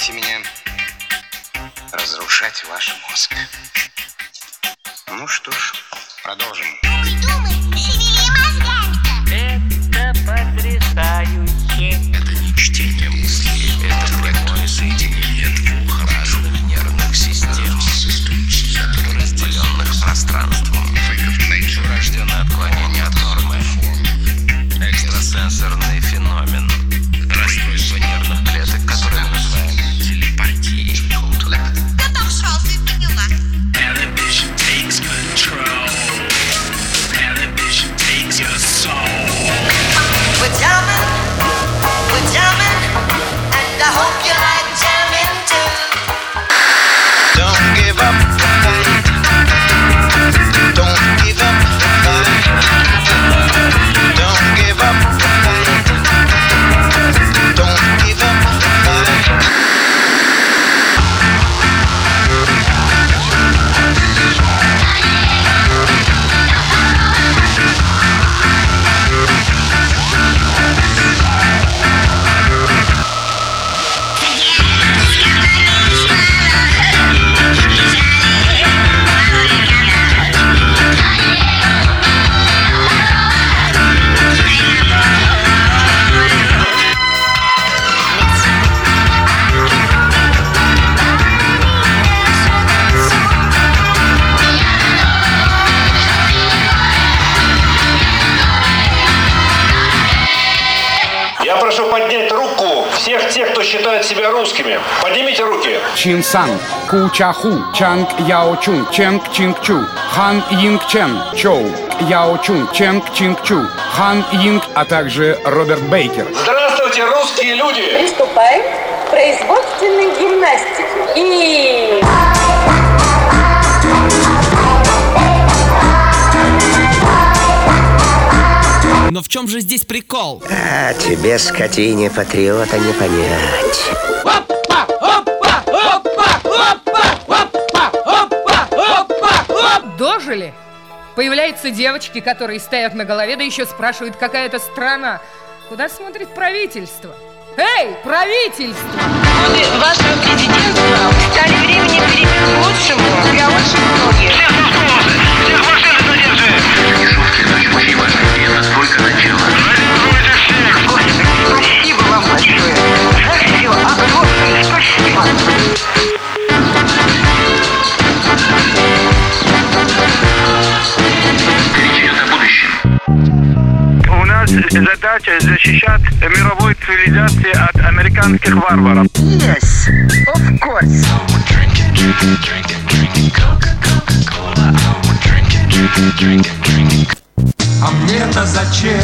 Извините меня разрушать ваш мозг. Ну что ж, продолжим. Это потрясающе. Это не чтение мыслей, это прямое соединение двух разных нервных систем, разделенных пространством. Врожденное отклонение от нормы. Экстрасенсорный феномен. Русскими. Поднимите руки. Чин Сан, Ку Ча Ху, Чанг Яо Чун, Ченг Чинг Чу, Хан Йинг Чен, Чоу, Яо Чун, Ченг Чинг Чу, Хан Йинг, а также Роберт Бейкер. Здравствуйте, русские люди! Приступаем к производственной гимнастике. И... Но в чем же здесь прикол? А тебе, скотине, патриота не понять. Дожили? Появляются девочки, которые стоят на голове, да еще спрашивают, какая это страна. Куда смотрит правительство? Эй, правительство! Годы вашего президентства стали временем перемен к лучшему для очень многих. Задача защищать мировой цивилизации от американских варваров. Yes, of course. А мне-то зачем?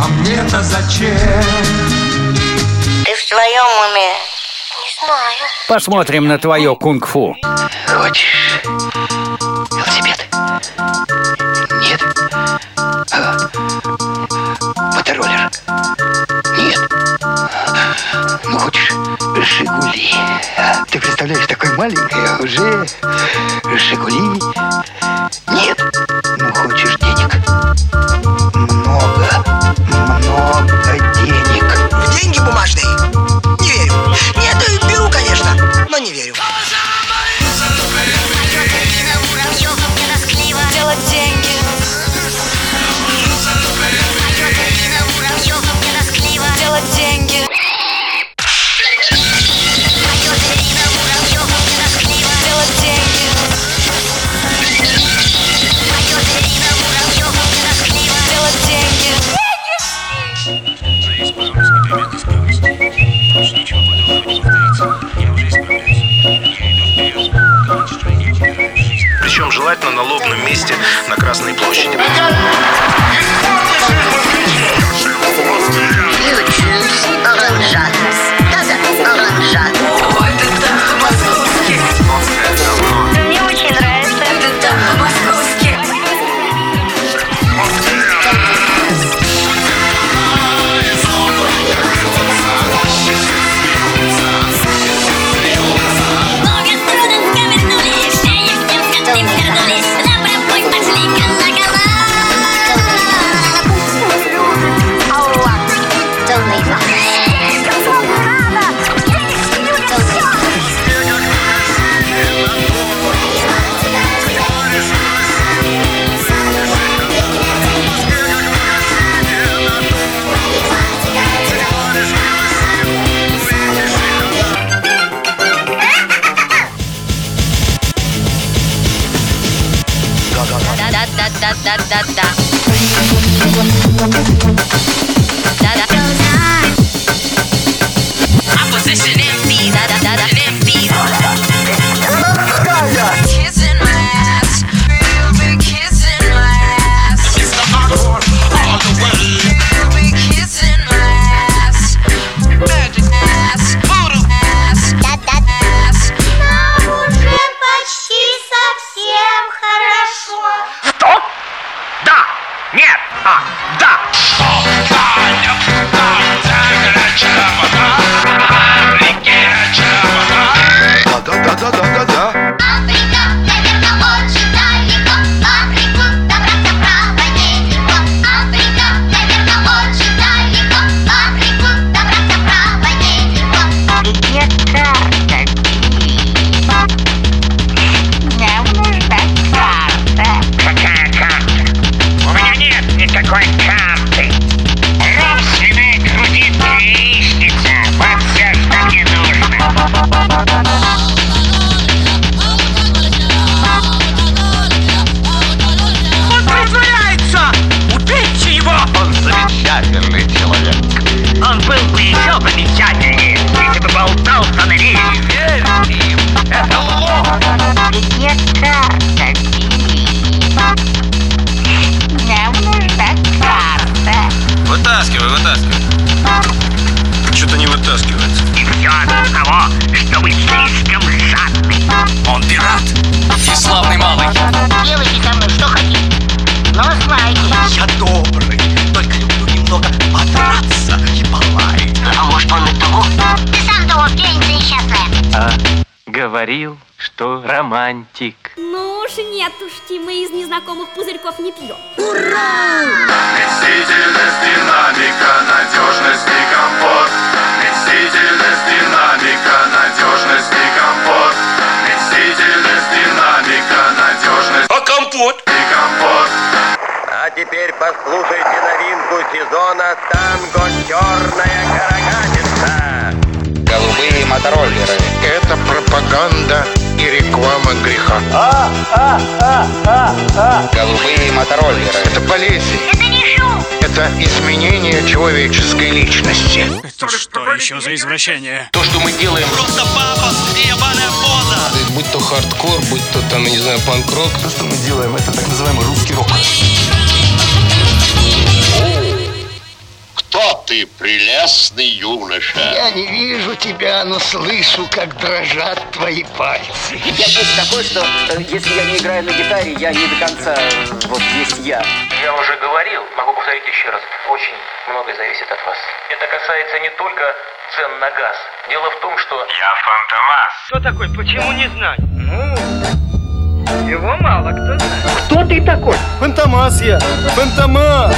А мне-то зачем? Ты в своем уме? Не знаю. Посмотрим на твое кунг-фу. Хочешь велосипед? Мотороллер? Нет. Ну, хочешь Жигули? Ты представляешь, такой маленький, а уже Жигули? Нет. Ну, хочешь денег? На лобном месте на Красной площади. Ложь. Где романтик. Ну уж нет уж, мы из незнакомых пузырьков не пьем. Вместительность, динамика, надежность и комфорт. Вместительность, динамика, надежность и комфорт. Вместительность, динамика, надежность А компот? и комфорт. А теперь послушайте новинку сезона «Танго Черная Карагатица». Мотороллеры. Это пропаганда и реклама греха. Голубые мотороллеры. Это болезнь. Это не шум. Это изменение человеческой личности. Это что еще за извращение? То, что мы делаем, Просто папа, ебаная поза. будь то хардкор, будь то там, я не знаю, панк-рок. То, что мы делаем, это так называемый русский рок. Кто ты, прелестный юноша? Я не вижу тебя, но слышу, как дрожат твои пальцы. Я есть такой, что э, если я не играю на гитаре, я не до конца э, вот есть я. Я уже говорил, могу повторить еще раз, очень многое зависит от вас. Это касается не только цен на газ. Дело в том, что... Я Фантомас. Кто такой? Почему не знать? Ну, его мало кто знает. Кто ты такой? Фантомас я! Фантомас!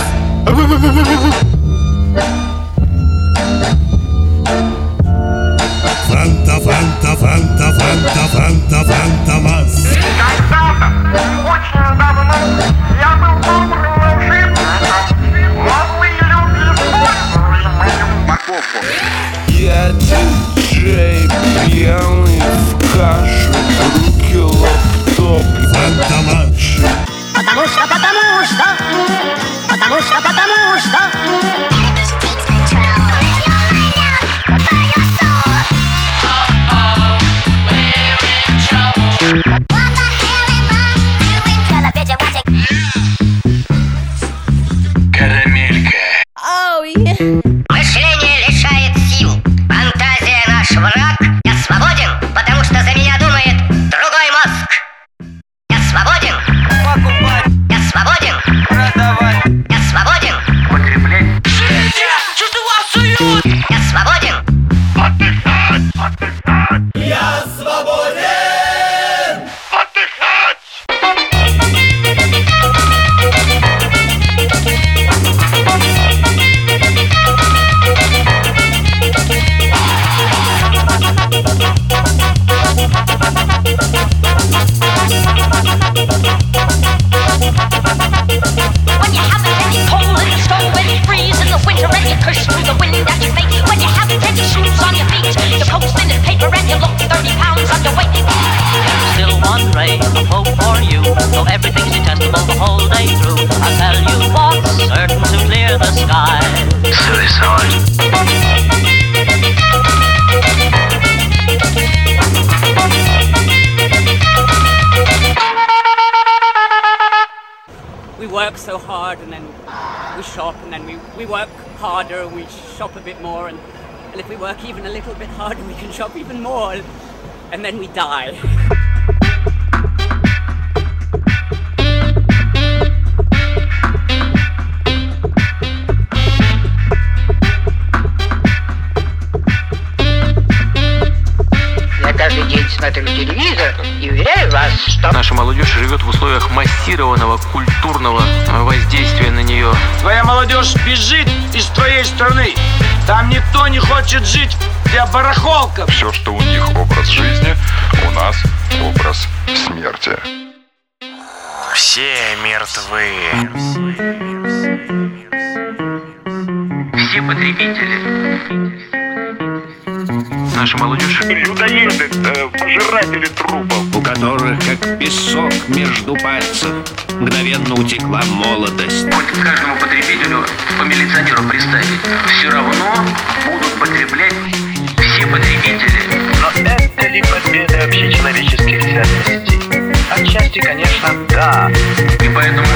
We work so hard and then we shop and then we, we work harder and we shop a bit more and, and if we work even a little bit harder we can shop even more and then we die. каждый день смотрю телевизор и уверяю вас, что... Наша молодежь живет в условиях массированного культурного воздействия на нее. Твоя молодежь бежит из твоей страны. Там никто не хочет жить. Для барахолка. Все, что у них образ жизни, у нас образ смерти. Все мертвы. Все потребители. Наша молодежь Людоеды, э, пожиратели трупов. у которых, как песок между пальцев, мгновенно утекла молодость. Хоть каждому потребителю по милиционеру приставить. Все равно будут потреблять все потребители. Но это ли победа общечеловеческих ценностей? Отчасти, конечно, да. И поэтому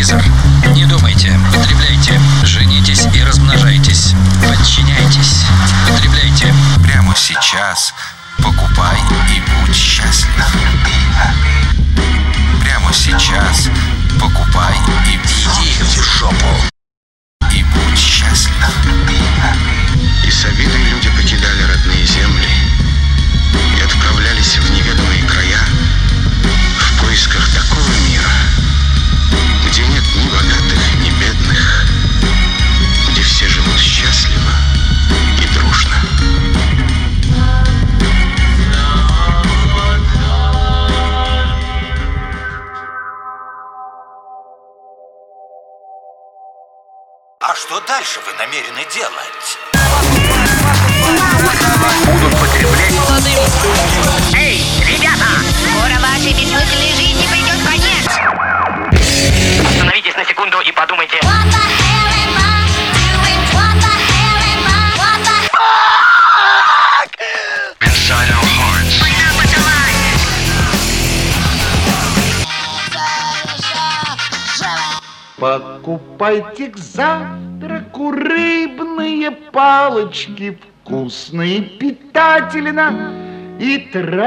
телевизор. Не думайте, потребляйте. Женитесь и размножайтесь. Подчиняйтесь. Потребляйте. Прямо сейчас покупай и будь счастлив. Прямо сейчас покупай и иди в шопу. И будь счастлив. И с А что дальше вы намерены делать? будут потреблять Эй, ребята! Скоро вашей бессмысленной жизни придет конец! Остановитесь на секунду и подумайте. Покупайте к завтраку рыбные палочки, вкусные, питательно и тра-ля-ля.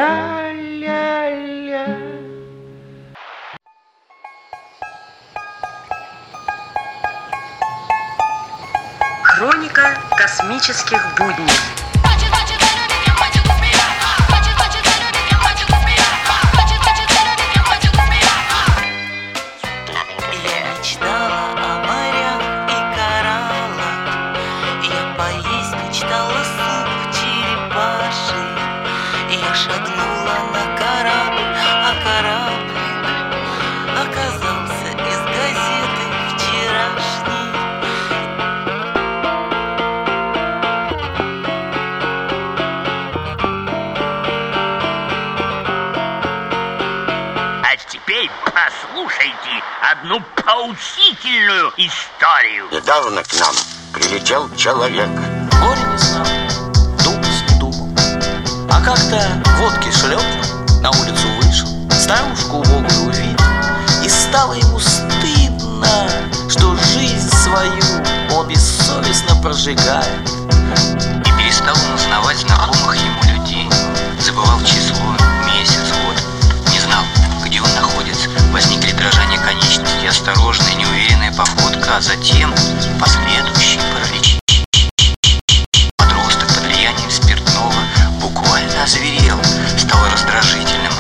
Хроника космических будней. Я шагнула на корабль, а корабль Оказался из газеты вчерашней А теперь послушайте одну поучительную историю. Недавно к нам прилетел человек. А как-то водки шлепнул, на улицу вышел Старушку убогую увидел И стало ему стыдно, что жизнь свою Он бессовестно прожигает И перестал он узнавать знакомых ему людей. Забывал число, месяц, год. Не знал, где он находится. Возникли дрожание конечностей, осторожная, неуверенная походка, а затем последующий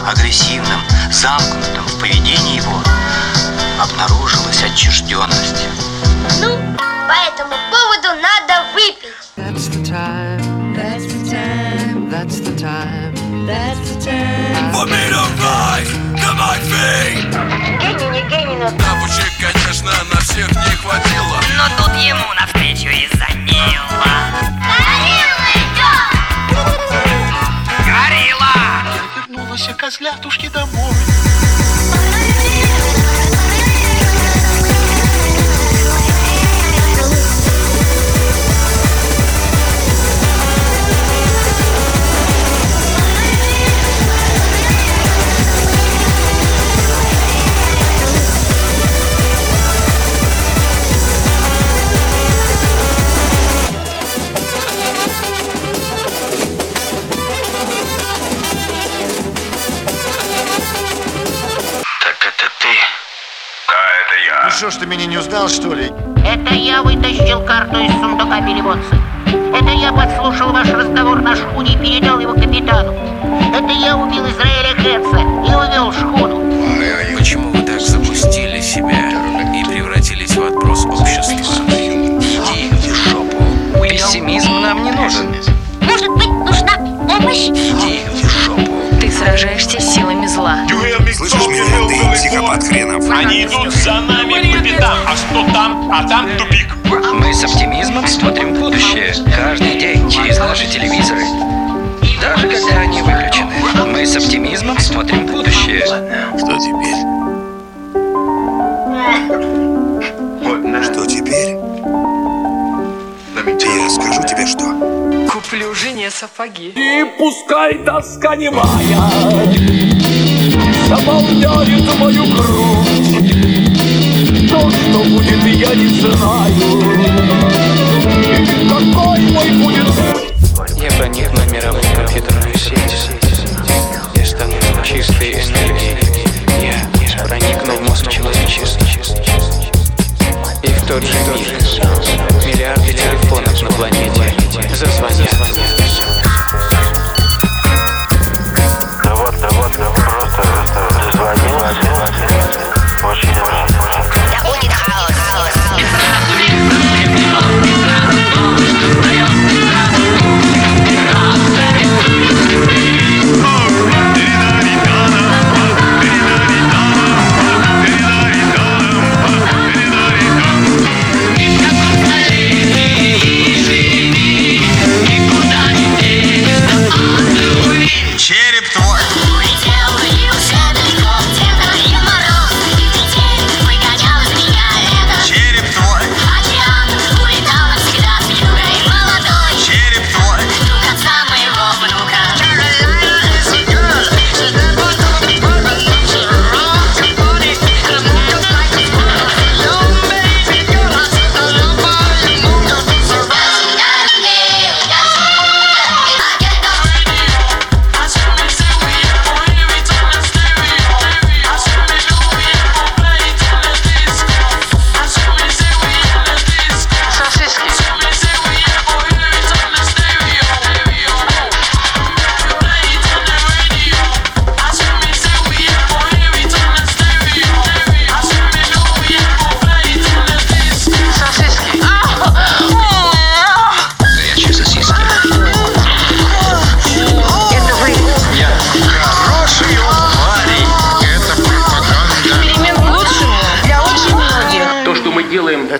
агрессивным, замкнутым. В поведении его обнаружилась отчужденность. Ну, по этому поводу надо выпить. That's the time, that's the time, That's the time. That's the time. For me to rise to my feet Тапочек, конечно, на всех не хватило Но тут ему навстречу из-за Нила Вернулась козлятушки домой. Меня не узнал, что ли? Это я вытащил карту из сундука переводца. Это я подслушал ваш разговор на шхуне и передал его капитану. Это я убил Израиля Хэтса и увел шхуну. Почему вы так запустили себя и превратились в отброс общества? Иди в жопу. Пессимизм нам не нужен. Может быть, нужна помощь? Иди в жопу. Ты сражаешься с силами зла. Слышишь меня, ты психопат хренов Они идут за нами пятам. А что там? А там тупик. Мы с оптимизмом смотрим в будущее. Каждый день через наши телевизоры. Даже когда они выключены. Мы с оптимизмом смотрим в будущее. Что теперь? Что теперь? Я расскажу тебе что. Куплю жене сапоги. И пускай тоска немая Заполняет мою грудь что будет, я не знаю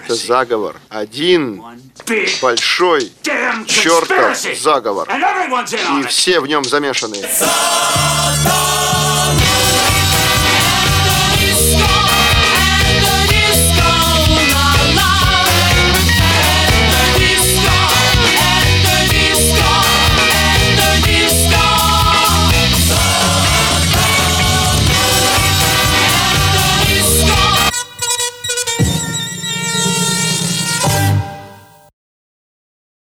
Это заговор. Один большой чертов заговор. И все в нем замешаны. Сатана!